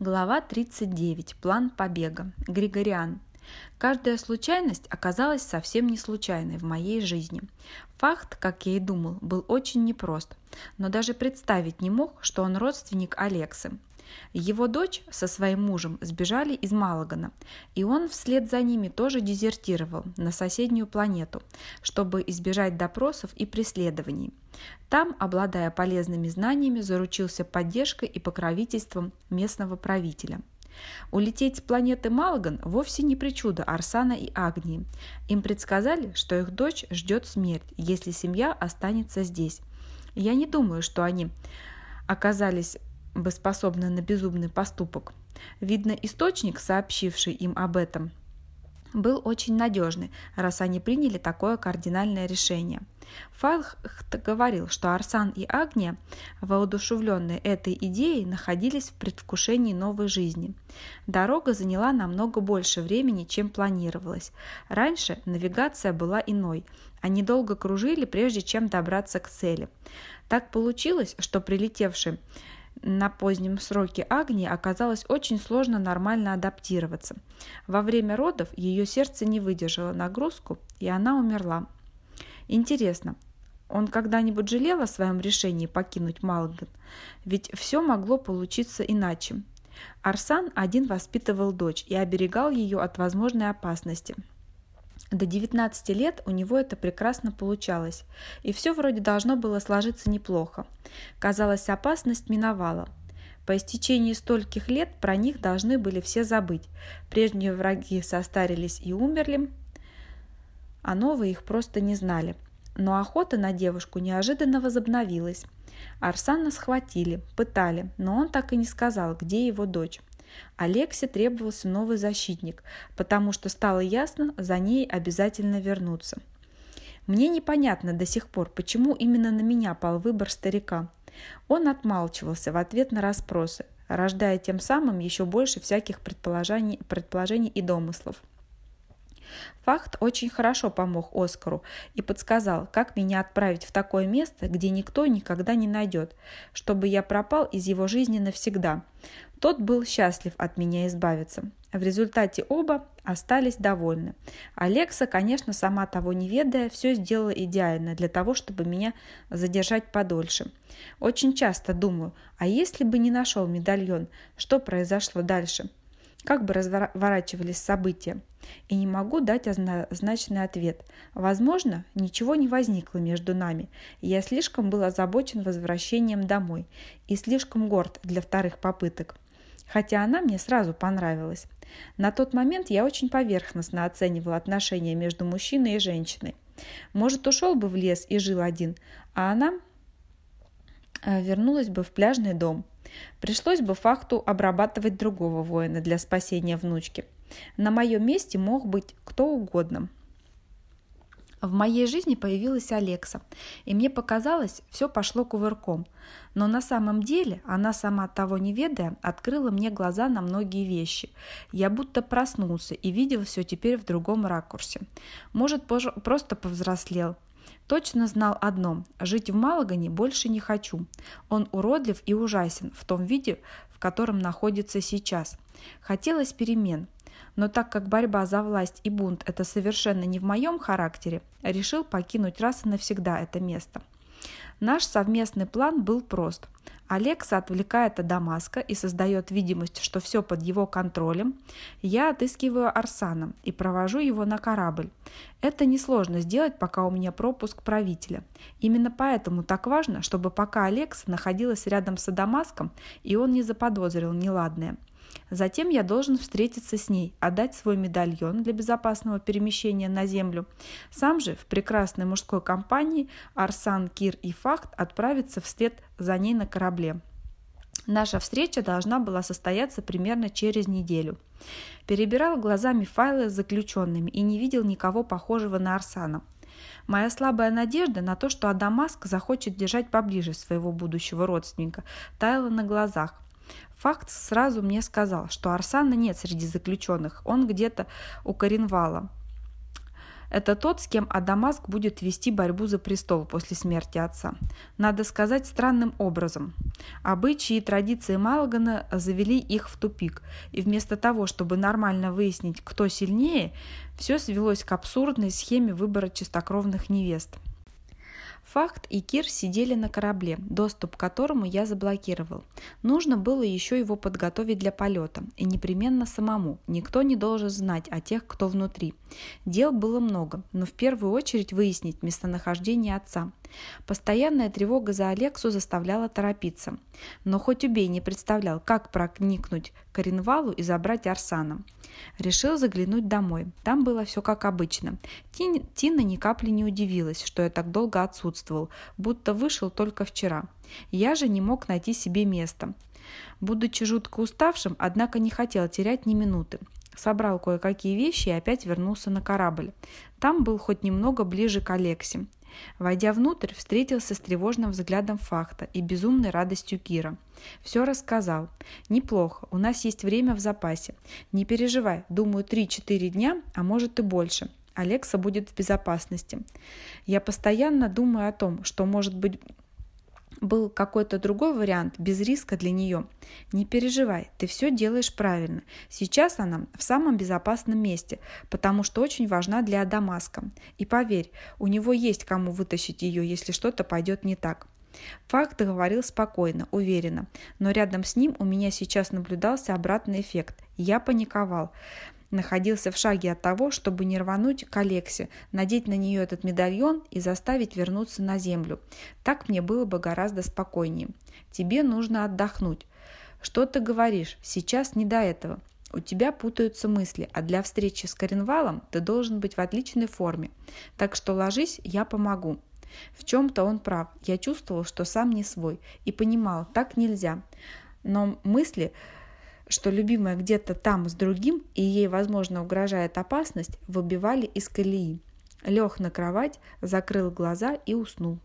Глава 39. План побега. Григориан. Каждая случайность оказалась совсем не случайной в моей жизни. Факт, как я и думал, был очень непрост, но даже представить не мог, что он родственник Алексы. Его дочь со своим мужем сбежали из Малагана, и он вслед за ними тоже дезертировал на соседнюю планету, чтобы избежать допросов и преследований. Там, обладая полезными знаниями, заручился поддержкой и покровительством местного правителя. Улететь с планеты Малаган вовсе не причуда Арсана и Агнии. Им предсказали, что их дочь ждет смерть, если семья останется здесь. Я не думаю, что они оказались бы способны на безумный поступок. Видно, источник, сообщивший им об этом, был очень надежный, раз они приняли такое кардинальное решение. Фалхт говорил, что Арсан и Агния, воодушевленные этой идеей, находились в предвкушении новой жизни. Дорога заняла намного больше времени, чем планировалось. Раньше навигация была иной. Они долго кружили, прежде чем добраться к цели. Так получилось, что прилетевший на позднем сроке Агнии оказалось очень сложно нормально адаптироваться. Во время родов ее сердце не выдержало нагрузку, и она умерла. Интересно, он когда-нибудь жалел о своем решении покинуть Малган? Ведь все могло получиться иначе. Арсан один воспитывал дочь и оберегал ее от возможной опасности – до 19 лет у него это прекрасно получалось, и все вроде должно было сложиться неплохо. Казалось, опасность миновала. По истечении стольких лет про них должны были все забыть. Прежние враги состарились и умерли, а новые их просто не знали. Но охота на девушку неожиданно возобновилась. Арсана схватили, пытали, но он так и не сказал, где его дочь. Алексе требовался новый защитник, потому что стало ясно, за ней обязательно вернуться. Мне непонятно до сих пор, почему именно на меня пал выбор старика. Он отмалчивался в ответ на расспросы, рождая тем самым еще больше всяких предположений, предположений и домыслов. Факт очень хорошо помог Оскару и подсказал, как меня отправить в такое место, где никто никогда не найдет, чтобы я пропал из его жизни навсегда. Тот был счастлив от меня избавиться. В результате оба остались довольны. Алекса, конечно, сама того не ведая, все сделала идеально для того, чтобы меня задержать подольше. Очень часто думаю, а если бы не нашел медальон, что произошло дальше? Как бы разворачивались события? И не могу дать однозначный ответ. Возможно, ничего не возникло между нами. Я слишком был озабочен возвращением домой и слишком горд для вторых попыток хотя она мне сразу понравилась. На тот момент я очень поверхностно оценивала отношения между мужчиной и женщиной. Может, ушел бы в лес и жил один, а она э, вернулась бы в пляжный дом. Пришлось бы факту обрабатывать другого воина для спасения внучки. На моем месте мог быть кто угодно. В моей жизни появилась Алекса, и мне показалось, все пошло кувырком. Но на самом деле она, сама того не ведая, открыла мне глаза на многие вещи. Я будто проснулся и видел все теперь в другом ракурсе. Может, просто повзрослел. Точно знал одно – жить в Малагане больше не хочу. Он уродлив и ужасен в том виде, в котором находится сейчас. Хотелось перемен, но так как борьба за власть и бунт – это совершенно не в моем характере, решил покинуть раз и навсегда это место. Наш совместный план был прост. Алекса отвлекает от Дамаска и создает видимость, что все под его контролем. Я отыскиваю Арсана и провожу его на корабль. Это несложно сделать, пока у меня пропуск правителя. Именно поэтому так важно, чтобы пока Алекса находилась рядом с Дамаском, и он не заподозрил неладное – Затем я должен встретиться с ней, отдать свой медальон для безопасного перемещения на Землю. Сам же в прекрасной мужской компании Арсан, Кир и Фахт отправятся вслед за ней на корабле. Наша встреча должна была состояться примерно через неделю. Перебирал глазами файлы с заключенными и не видел никого похожего на Арсана. Моя слабая надежда на то, что Адамаск захочет держать поближе своего будущего родственника, таяла на глазах. Факт сразу мне сказал, что Арсана нет среди заключенных, он где-то у Коренвала. Это тот, с кем Адамаск будет вести борьбу за престол после смерти отца. Надо сказать, странным образом. Обычаи и традиции Малгана завели их в тупик, и вместо того, чтобы нормально выяснить, кто сильнее, все свелось к абсурдной схеме выбора чистокровных невест – Факт и Кир сидели на корабле, доступ к которому я заблокировал. Нужно было еще его подготовить для полета, и непременно самому. Никто не должен знать о тех, кто внутри. Дел было много, но в первую очередь выяснить местонахождение отца. Постоянная тревога за Алексу заставляла торопиться. Но хоть убей не представлял, как проникнуть к Оренвалу и забрать Арсана. Решил заглянуть домой. Там было все как обычно. Тина ни капли не удивилась, что я так долго отсутствовал, будто вышел только вчера. Я же не мог найти себе места. Будучи жутко уставшим, однако не хотел терять ни минуты. Собрал кое-какие вещи и опять вернулся на корабль. Там был хоть немного ближе к Алексе. Войдя внутрь, встретился с тревожным взглядом Фахта и безумной радостью Кира. Все рассказал. «Неплохо, у нас есть время в запасе. Не переживай, думаю, 3-4 дня, а может и больше. Алекса будет в безопасности. Я постоянно думаю о том, что, может быть, был какой-то другой вариант без риска для нее. Не переживай, ты все делаешь правильно. Сейчас она в самом безопасном месте, потому что очень важна для Дамаска. И поверь, у него есть кому вытащить ее, если что-то пойдет не так. Факт говорил спокойно, уверенно, но рядом с ним у меня сейчас наблюдался обратный эффект. Я паниковал находился в шаге от того, чтобы не рвануть к Алексе, надеть на нее этот медальон и заставить вернуться на землю. Так мне было бы гораздо спокойнее. Тебе нужно отдохнуть. Что ты говоришь? Сейчас не до этого. У тебя путаются мысли, а для встречи с Коренвалом ты должен быть в отличной форме. Так что ложись, я помогу. В чем-то он прав. Я чувствовал, что сам не свой. И понимал, так нельзя. Но мысли что любимая где-то там с другим и ей, возможно, угрожает опасность, выбивали из колеи. Лег на кровать, закрыл глаза и уснул.